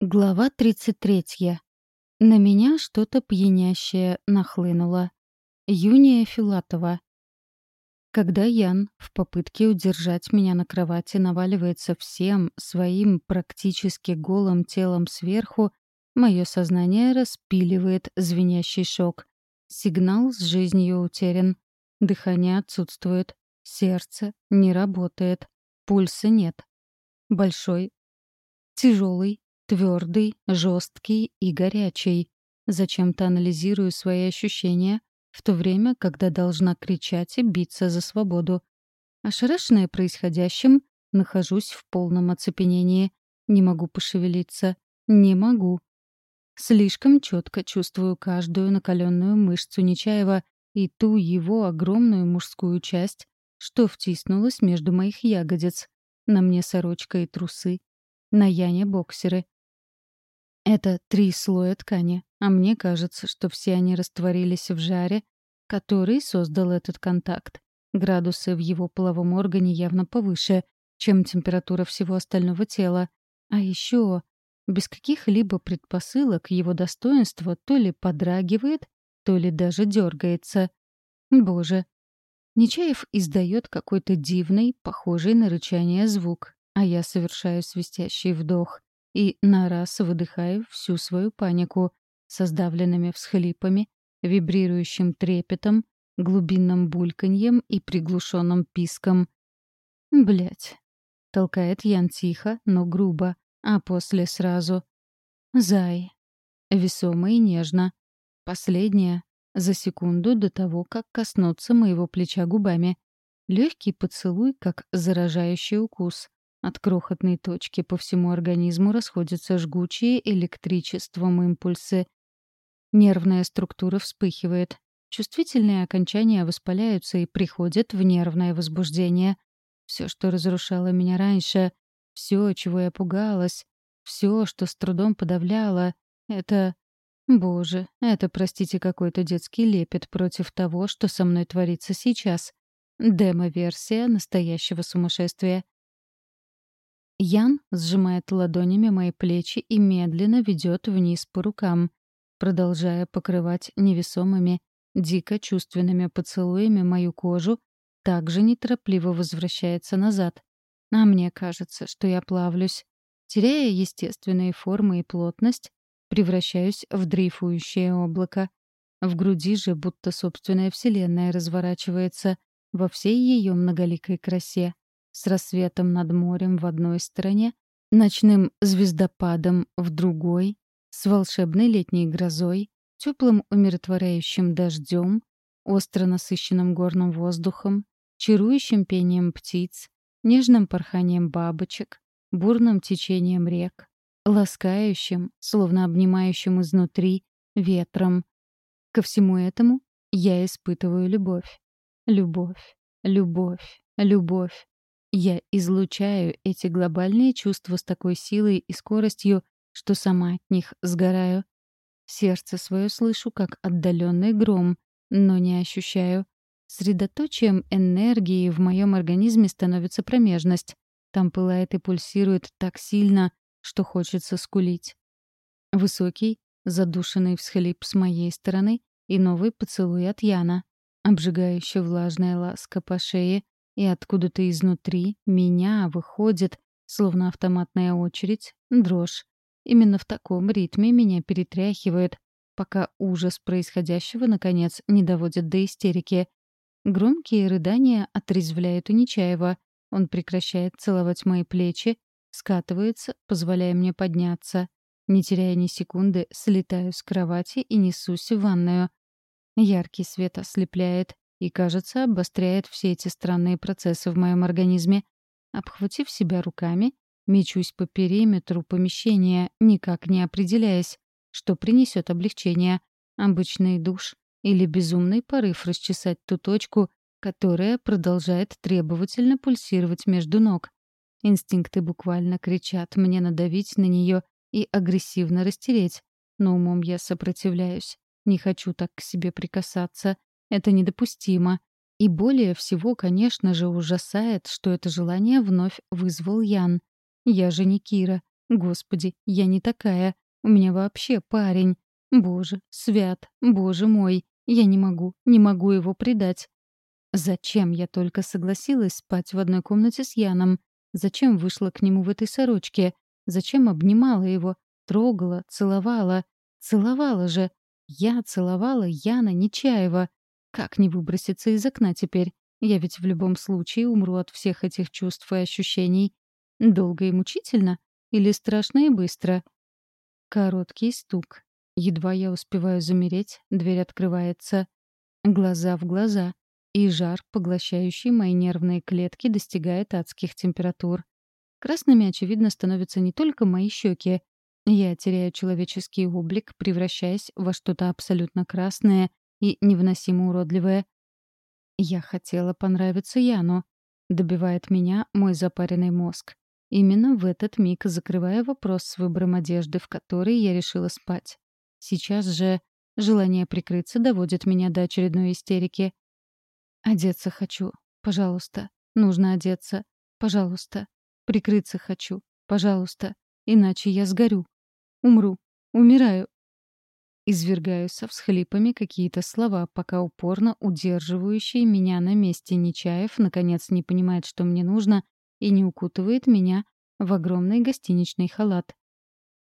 Глава 33. На меня что-то пьянящее нахлынуло. Юния Филатова. Когда Ян в попытке удержать меня на кровати наваливается всем своим практически голым телом сверху, мое сознание распиливает звенящий шок. Сигнал с жизнью утерян. Дыхание отсутствует. Сердце не работает. Пульса нет. Большой, тяжелый, Твердый, жесткий и горячий. Зачем-то анализирую свои ощущения, в то время, когда должна кричать и биться за свободу. Ошарашенная происходящим, нахожусь в полном оцепенении. Не могу пошевелиться. Не могу. Слишком четко чувствую каждую накаленную мышцу Нечаева и ту его огромную мужскую часть, что втиснулась между моих ягодиц. На мне сорочка и трусы. На Яне боксеры. Это три слоя ткани, а мне кажется, что все они растворились в жаре, который создал этот контакт. Градусы в его половом органе явно повыше, чем температура всего остального тела. А еще без каких-либо предпосылок его достоинство то ли подрагивает, то ли даже дергается. Боже. Нечаев издает какой-то дивный, похожий на рычание звук, а я совершаю свистящий вдох и на раз выдыхаю всю свою панику со сдавленными всхлипами, вибрирующим трепетом, глубинным бульканьем и приглушенным писком. Блять. Толкает Ян тихо, но грубо, а после сразу. Зай. Весомо и нежно. Последняя. За секунду до того, как коснуться моего плеча губами. Легкий поцелуй, как заражающий укус. От крохотной точки по всему организму расходятся жгучие электричеством импульсы. Нервная структура вспыхивает. Чувствительные окончания воспаляются и приходят в нервное возбуждение. Все, что разрушало меня раньше, все, чего я пугалась, все, что с трудом подавляло, это... Боже, это, простите, какой-то детский лепет против того, что со мной творится сейчас. Демо-версия настоящего сумасшествия. Ян сжимает ладонями мои плечи и медленно ведет вниз по рукам, продолжая покрывать невесомыми, дико чувственными поцелуями мою кожу, также неторопливо возвращается назад. А мне кажется, что я плавлюсь. Теряя естественные формы и плотность, превращаюсь в дрейфующее облако. В груди же будто собственная вселенная разворачивается во всей ее многоликой красе с рассветом над морем в одной стороне, ночным звездопадом в другой, с волшебной летней грозой, теплым умиротворяющим дождем, остро насыщенным горным воздухом, чарующим пением птиц, нежным порханием бабочек, бурным течением рек, ласкающим, словно обнимающим изнутри, ветром. Ко всему этому я испытываю любовь. Любовь, любовь, любовь. Я излучаю эти глобальные чувства с такой силой и скоростью, что сама от них сгораю. Сердце свое слышу как отдаленный гром, но не ощущаю. Средоточием энергии в моем организме становится промежность. Там пылает и пульсирует так сильно, что хочется скулить. Высокий, задушенный всхлип с моей стороны и новый поцелуй от Яна. Обжигающая влажная ласка по шее, и откуда-то изнутри меня выходит, словно автоматная очередь, дрожь. Именно в таком ритме меня перетряхивает, пока ужас происходящего, наконец, не доводит до истерики. Громкие рыдания отрезвляют у Нечаева. Он прекращает целовать мои плечи, скатывается, позволяя мне подняться. Не теряя ни секунды, слетаю с кровати и несусь в ванную. Яркий свет ослепляет, и, кажется, обостряет все эти странные процессы в моем организме. Обхватив себя руками, мечусь по периметру помещения, никак не определяясь, что принесет облегчение — обычный душ или безумный порыв расчесать ту точку, которая продолжает требовательно пульсировать между ног. Инстинкты буквально кричат мне надавить на нее и агрессивно растереть, но умом я сопротивляюсь. Не хочу так к себе прикасаться, это недопустимо. И более всего, конечно же, ужасает, что это желание вновь вызвал Ян. Я же не Кира. Господи, я не такая. У меня вообще парень. Боже, свят, боже мой. Я не могу, не могу его предать. Зачем я только согласилась спать в одной комнате с Яном? Зачем вышла к нему в этой сорочке? Зачем обнимала его, трогала, целовала? Целовала же. Я целовала Яна Нечаева. Как не выброситься из окна теперь? Я ведь в любом случае умру от всех этих чувств и ощущений. Долго и мучительно? Или страшно и быстро? Короткий стук. Едва я успеваю замереть, дверь открывается. Глаза в глаза. И жар, поглощающий мои нервные клетки, достигает адских температур. Красными, очевидно, становятся не только мои щеки. Я теряю человеческий облик, превращаясь во что-то абсолютно красное и невыносимо уродливое. Я хотела понравиться Яну. Добивает меня мой запаренный мозг. Именно в этот миг закрывая вопрос с выбором одежды, в которой я решила спать. Сейчас же желание прикрыться доводит меня до очередной истерики. «Одеться хочу. Пожалуйста. Нужно одеться. Пожалуйста. Прикрыться хочу. Пожалуйста. Иначе я сгорю. Умру. Умираю. Извергаю со всхлипами какие-то слова, пока упорно удерживающий меня на месте Нечаев наконец не понимает, что мне нужно, и не укутывает меня в огромный гостиничный халат.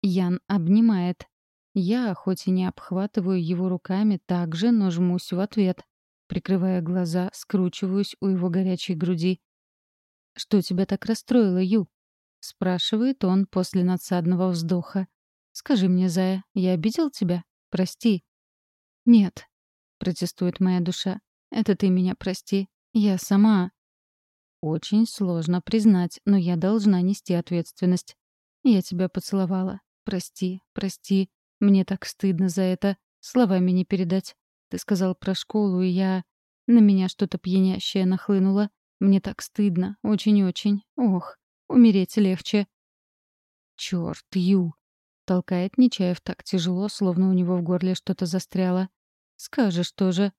Ян обнимает. Я, хоть и не обхватываю его руками, также, но жмусь в ответ. Прикрывая глаза, скручиваюсь у его горячей груди. «Что тебя так расстроило, Ю?» — спрашивает он после надсадного вздоха. «Скажи мне, Зая, я обидел тебя? Прости». «Нет», — протестует моя душа. «Это ты меня прости. Я сама...» Очень сложно признать, но я должна нести ответственность. Я тебя поцеловала. Прости, прости. Мне так стыдно за это. Словами не передать. Ты сказал про школу, и я... На меня что-то пьянящее нахлынуло. Мне так стыдно. Очень-очень. Ох, умереть легче. Чёрт, Ю. Толкает Нечаев так тяжело, словно у него в горле что-то застряло. Скажешь тоже.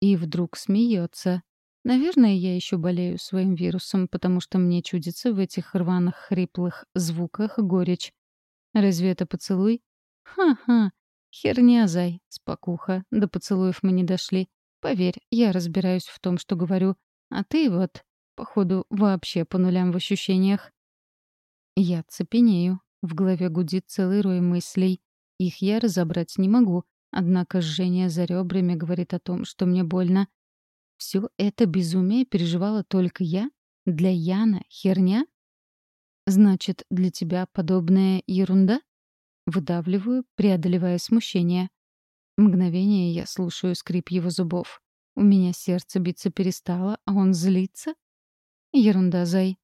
И вдруг смеется. Наверное, я еще болею своим вирусом, потому что мне чудится в этих рваных хриплых звуках горечь. Разве это поцелуй? Ха-ха. Херня, зай, спокуха. До поцелуев мы не дошли. Поверь, я разбираюсь в том, что говорю. А ты вот, походу, вообще по нулям в ощущениях. Я цепенею. В голове гудит целый рой мыслей. Их я разобрать не могу. Однако жжение за ребрами говорит о том, что мне больно. Все это безумие переживала только я? Для Яна херня? Значит, для тебя подобная ерунда? Выдавливаю, преодолевая смущение. Мгновение я слушаю скрип его зубов. У меня сердце биться перестало, а он злится? Ерунда, Зай.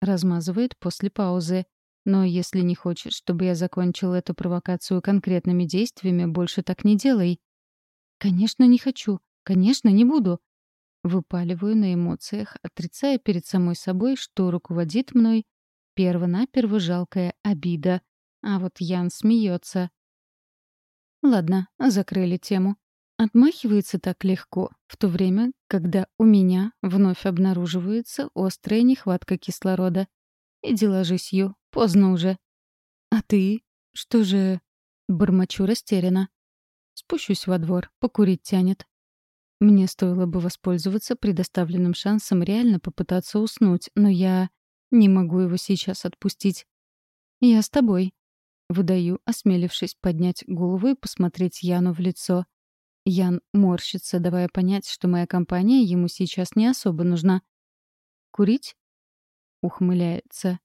Размазывает после паузы. Но если не хочешь, чтобы я закончил эту провокацию конкретными действиями, больше так не делай. Конечно, не хочу. Конечно, не буду. Выпаливаю на эмоциях, отрицая перед самой собой, что руководит мной перво-наперво жалкая обида. А вот Ян смеется. Ладно, закрыли тему. Отмахивается так легко, в то время, когда у меня вновь обнаруживается острая нехватка кислорода. Иди ложись, Ю, поздно уже. А ты? Что же... Бормочу растерянно. Спущусь во двор, покурить тянет. Мне стоило бы воспользоваться предоставленным шансом реально попытаться уснуть, но я не могу его сейчас отпустить. «Я с тобой», — выдаю, осмелившись поднять голову и посмотреть Яну в лицо. Ян морщится, давая понять, что моя компания ему сейчас не особо нужна. «Курить?» — ухмыляется.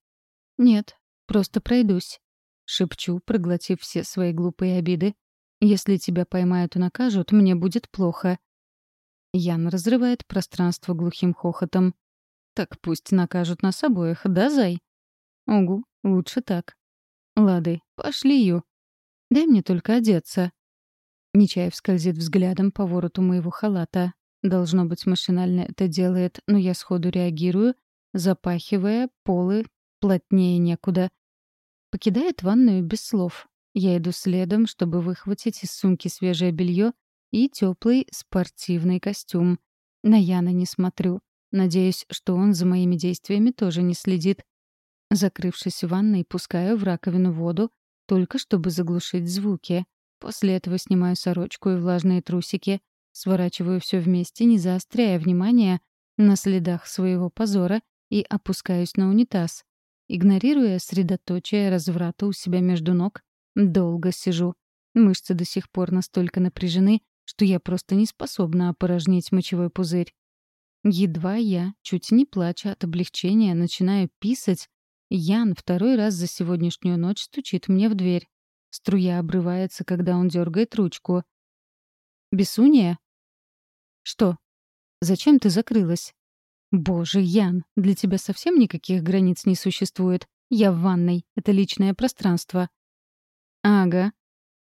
«Нет, просто пройдусь», — шепчу, проглотив все свои глупые обиды. «Если тебя поймают и накажут, мне будет плохо. Ян разрывает пространство глухим хохотом. «Так пусть накажут нас обоих, да, зай?» «Угу, лучше так». «Лады, пошли, Ю. Дай мне только одеться». Нечаев скользит взглядом по вороту моего халата. Должно быть, машинально это делает, но я сходу реагирую, запахивая полы плотнее некуда. Покидает ванную без слов. Я иду следом, чтобы выхватить из сумки свежее белье и теплый спортивный костюм. На Яна не смотрю. Надеюсь, что он за моими действиями тоже не следит. Закрывшись в ванной, пускаю в раковину воду, только чтобы заглушить звуки. После этого снимаю сорочку и влажные трусики, сворачиваю все вместе, не заостряя внимание на следах своего позора и опускаюсь на унитаз. Игнорируя средоточие разврата у себя между ног, долго сижу. Мышцы до сих пор настолько напряжены, что я просто не способна опорожнить мочевой пузырь. Едва я, чуть не плача от облегчения, начинаю писать, Ян второй раз за сегодняшнюю ночь стучит мне в дверь. Струя обрывается, когда он дергает ручку. «Бесуния?» «Что? Зачем ты закрылась?» «Боже, Ян, для тебя совсем никаких границ не существует. Я в ванной. Это личное пространство». «Ага».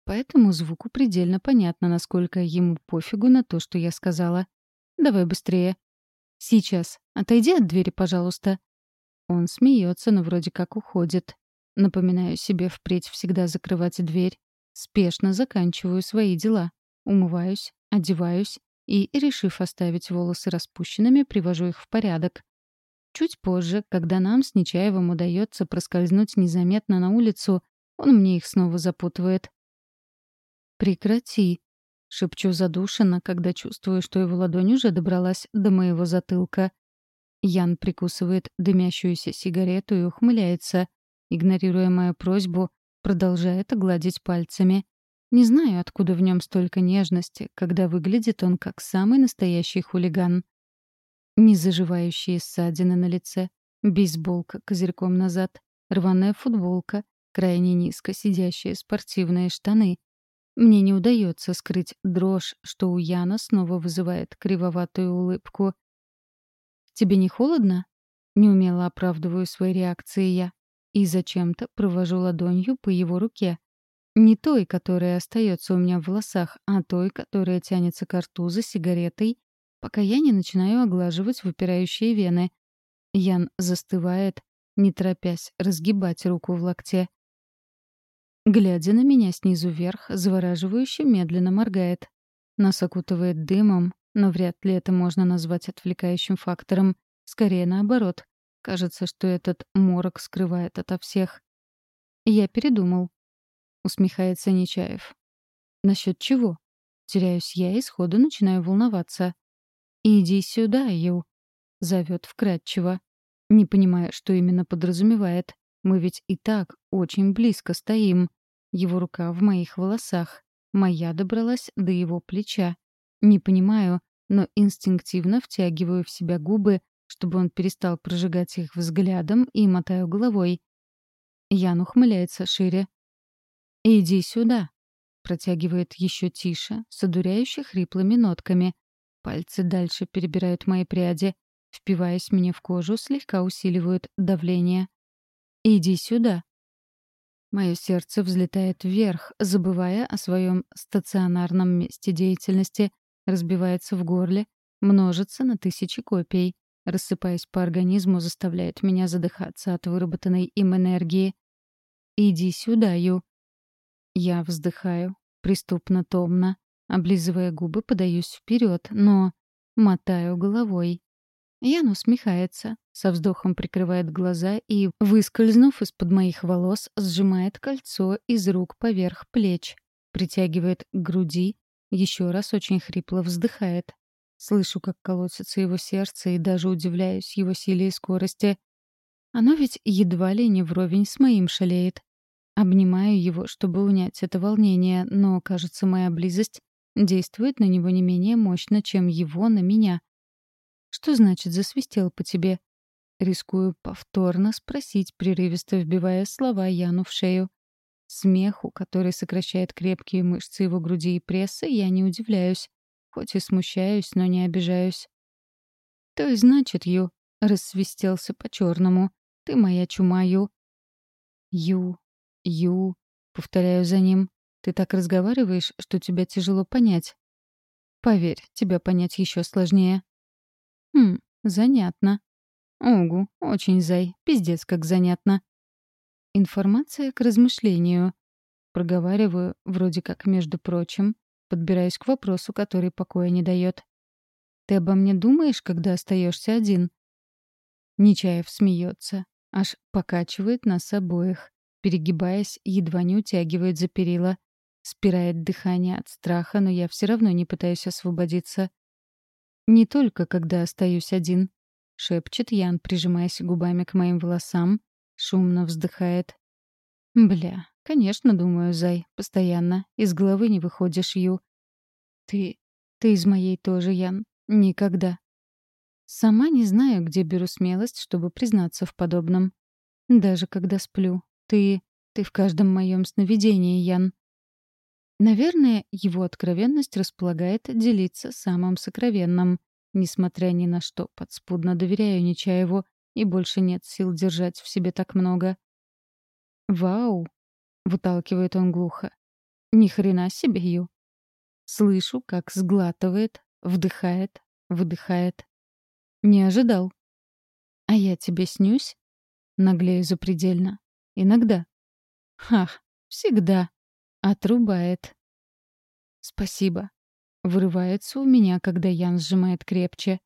По этому звуку предельно понятно, насколько ему пофигу на то, что я сказала. «Давай быстрее». «Сейчас. Отойди от двери, пожалуйста». Он смеется, но вроде как уходит. Напоминаю себе впредь всегда закрывать дверь. Спешно заканчиваю свои дела. Умываюсь, одеваюсь и, решив оставить волосы распущенными, привожу их в порядок. Чуть позже, когда нам с Нечаевым удается проскользнуть незаметно на улицу, он мне их снова запутывает. «Прекрати», — шепчу задушенно, когда чувствую, что его ладонь уже добралась до моего затылка. Ян прикусывает дымящуюся сигарету и ухмыляется, игнорируя мою просьбу, продолжает гладить пальцами. Не знаю, откуда в нем столько нежности, когда выглядит он как самый настоящий хулиган. Незаживающие ссадины на лице, бейсболка козырьком назад, рваная футболка, крайне низко сидящие спортивные штаны. Мне не удается скрыть дрожь, что у Яна снова вызывает кривоватую улыбку. «Тебе не холодно?» Неумело оправдываю свои реакции я. И зачем-то провожу ладонью по его руке, не той, которая остается у меня в волосах, а той, которая тянется к рту за сигаретой, пока я не начинаю оглаживать выпирающие вены. Ян застывает, не торопясь разгибать руку в локте. Глядя на меня снизу вверх, завораживающе медленно моргает. Нас окутывает дымом, но вряд ли это можно назвать отвлекающим фактором. Скорее наоборот. Кажется, что этот морок скрывает ото всех. Я передумал. — усмехается Нечаев. «Насчет чего?» Теряюсь я и сходу начинаю волноваться. «Иди сюда, Ю», — зовет вкратчиво. Не понимая, что именно подразумевает. Мы ведь и так очень близко стоим. Его рука в моих волосах. Моя добралась до его плеча. Не понимаю, но инстинктивно втягиваю в себя губы, чтобы он перестал прожигать их взглядом, и мотаю головой. Ян ухмыляется шире. «Иди сюда», — протягивает еще тише, с одуряюще хриплыми нотками. Пальцы дальше перебирают мои пряди, впиваясь мне в кожу, слегка усиливают давление. «Иди сюда». Мое сердце взлетает вверх, забывая о своем стационарном месте деятельности, разбивается в горле, множится на тысячи копий, рассыпаясь по организму, заставляет меня задыхаться от выработанной им энергии. «Иди сюда, Ю», я вздыхаю, преступно томно, облизывая губы, подаюсь вперед, но мотаю головой. Ян усмехается, со вздохом прикрывает глаза и, выскользнув из-под моих волос, сжимает кольцо из рук поверх плеч, притягивает к груди, еще раз очень хрипло вздыхает. Слышу, как колотится его сердце, и даже удивляюсь его силе и скорости. Оно ведь едва ли не вровень с моим шалеет. Обнимаю его, чтобы унять это волнение, но, кажется, моя близость действует на него не менее мощно, чем его на меня. «Что значит засвистел по тебе?» Рискую повторно спросить, прерывисто вбивая слова Яну в шею. Смеху, который сокращает крепкие мышцы его груди и пресса, я не удивляюсь. Хоть и смущаюсь, но не обижаюсь. «То и значит, Ю», — рассвистелся по-черному. «Ты моя чума, Ю». «Ю», «Ю», — повторяю за ним, — «ты так разговариваешь, что тебя тяжело понять». «Поверь, тебя понять еще сложнее». «Хм, занятно». «Угу, очень зай, пиздец как занятно». Информация к размышлению. Проговариваю, вроде как между прочим, подбираюсь к вопросу, который покоя не дает. «Ты обо мне думаешь, когда остаешься один?» Нечаев смеется. аж покачивает нас обоих. Перегибаясь, едва не утягивает за перила. Спирает дыхание от страха, но я все равно не пытаюсь освободиться. «Не только когда остаюсь один», — шепчет Ян, прижимаясь губами к моим волосам, шумно вздыхает. «Бля, конечно, думаю, Зай, постоянно. Из головы не выходишь, Ю. Ты... ты из моей тоже, Ян. Никогда». Сама не знаю, где беру смелость, чтобы признаться в подобном. Даже когда сплю. Ты... ты в каждом моем сновидении, Ян. Наверное, его откровенность располагает делиться самым сокровенным. Несмотря ни на что, подспудно доверяю Нечаеву, и больше нет сил держать в себе так много. «Вау!» — выталкивает он глухо. «Ни хрена себе, Ю!» Слышу, как сглатывает, вдыхает, выдыхает. «Не ожидал». «А я тебе снюсь?» Наглею запредельно. «Иногда». «Ах, всегда!» Отрубает. «Спасибо». Вырывается у меня, когда Ян сжимает крепче.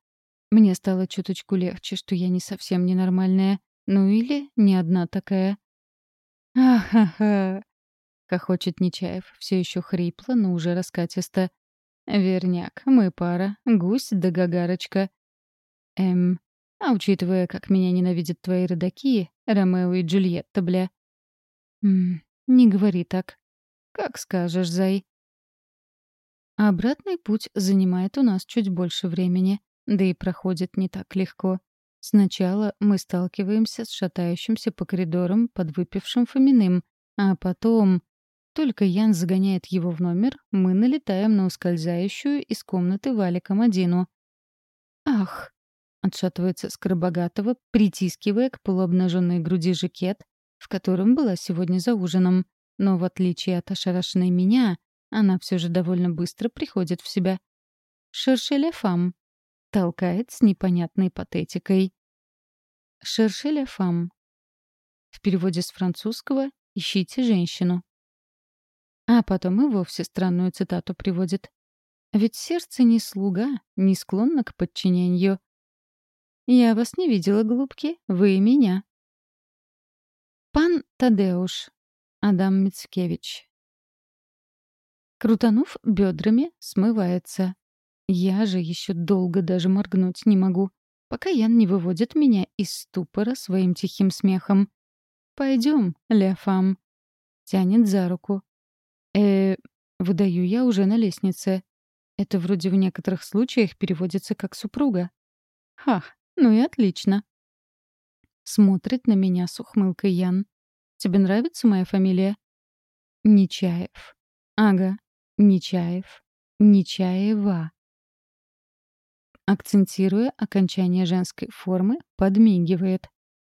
Мне стало чуточку легче, что я не совсем ненормальная. Ну или не одна такая. «Ах-ха-ха!» — хохочет Нечаев, все еще хрипло, но уже раскатисто. «Верняк, мы пара, гусь да гагарочка». «Эм, а учитывая, как меня ненавидят твои родаки, Ромео и Джульетта, бля». «Ммм, не говори так. «Как скажешь, Зай». Обратный путь занимает у нас чуть больше времени, да и проходит не так легко. Сначала мы сталкиваемся с шатающимся по коридорам подвыпившим Фоминым, а потом... Только Ян загоняет его в номер, мы налетаем на ускользающую из комнаты валиком Адину. «Ах!» — отшатывается Скоробогатова, притискивая к полуобнаженной груди жакет, в котором была сегодня за ужином. Но в отличие от ошарашенной меня, она все же довольно быстро приходит в себя. «Шершеля фам», — толкает с непонятной патетикой. «Шершеля фам». В переводе с французского «ищите женщину». А потом и вовсе странную цитату приводит. «Ведь сердце не слуга, не склонно к подчинению». «Я вас не видела, голубки, вы меня». «Пан Тадеуш, Адам Мицкевич. Крутанув бедрами, смывается. Я же еще долго даже моргнуть не могу, пока Ян не выводит меня из ступора своим тихим смехом. «Пойдем, Леофам». Тянет за руку. э выдаю я уже на лестнице. Это вроде в некоторых случаях переводится как «супруга». Ха, ну и отлично. Смотрит на меня с ухмылкой Ян. Тебе нравится моя фамилия?» «Нечаев». «Ага, Нечаев. Нечаева». Акцентируя окончание женской формы, подмигивает.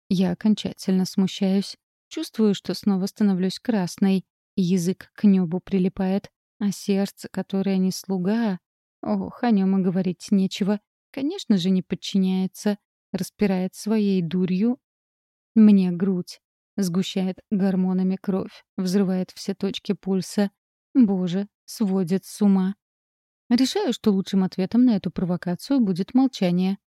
Я окончательно смущаюсь. Чувствую, что снова становлюсь красной. Язык к небу прилипает, а сердце, которое не слуга... Ох, о нем и говорить нечего. Конечно же, не подчиняется. Распирает своей дурью мне грудь. Сгущает гормонами кровь, взрывает все точки пульса. Боже, сводит с ума. Решаю, что лучшим ответом на эту провокацию будет молчание.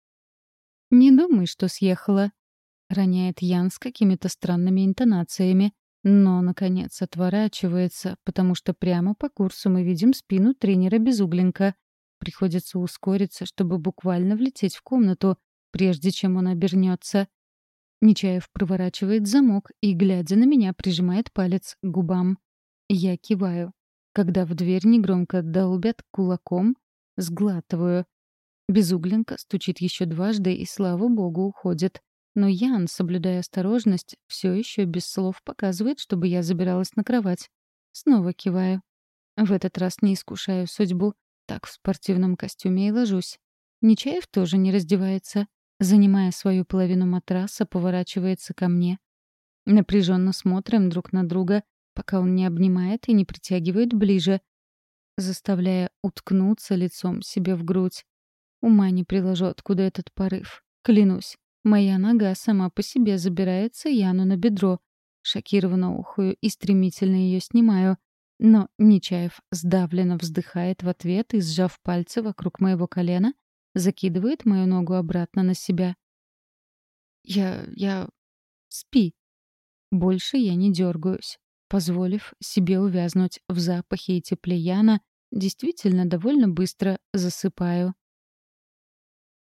«Не думай, что съехала», — роняет Ян с какими-то странными интонациями, но, наконец, отворачивается, потому что прямо по курсу мы видим спину тренера Безугленко. Приходится ускориться, чтобы буквально влететь в комнату, прежде чем он обернется. Нечаев проворачивает замок и, глядя на меня, прижимает палец к губам. Я киваю. Когда в дверь негромко долбят кулаком, сглатываю. Безугленко стучит еще дважды и, слава богу, уходит. Но Ян, соблюдая осторожность, все еще без слов показывает, чтобы я забиралась на кровать. Снова киваю. В этот раз не искушаю судьбу. Так в спортивном костюме и ложусь. Нечаев тоже не раздевается занимая свою половину матраса, поворачивается ко мне. Напряженно смотрим друг на друга, пока он не обнимает и не притягивает ближе, заставляя уткнуться лицом себе в грудь. Ума не приложу, откуда этот порыв. Клянусь, моя нога сама по себе забирается Яну на бедро. Шокированно ухую и стремительно ее снимаю. Но Нечаев сдавленно вздыхает в ответ и, сжав пальцы вокруг моего колена, закидывает мою ногу обратно на себя. «Я... я...» — Спи. Больше я не дергаюсь. Позволив себе увязнуть в запахе и тепле Яна, действительно довольно быстро засыпаю.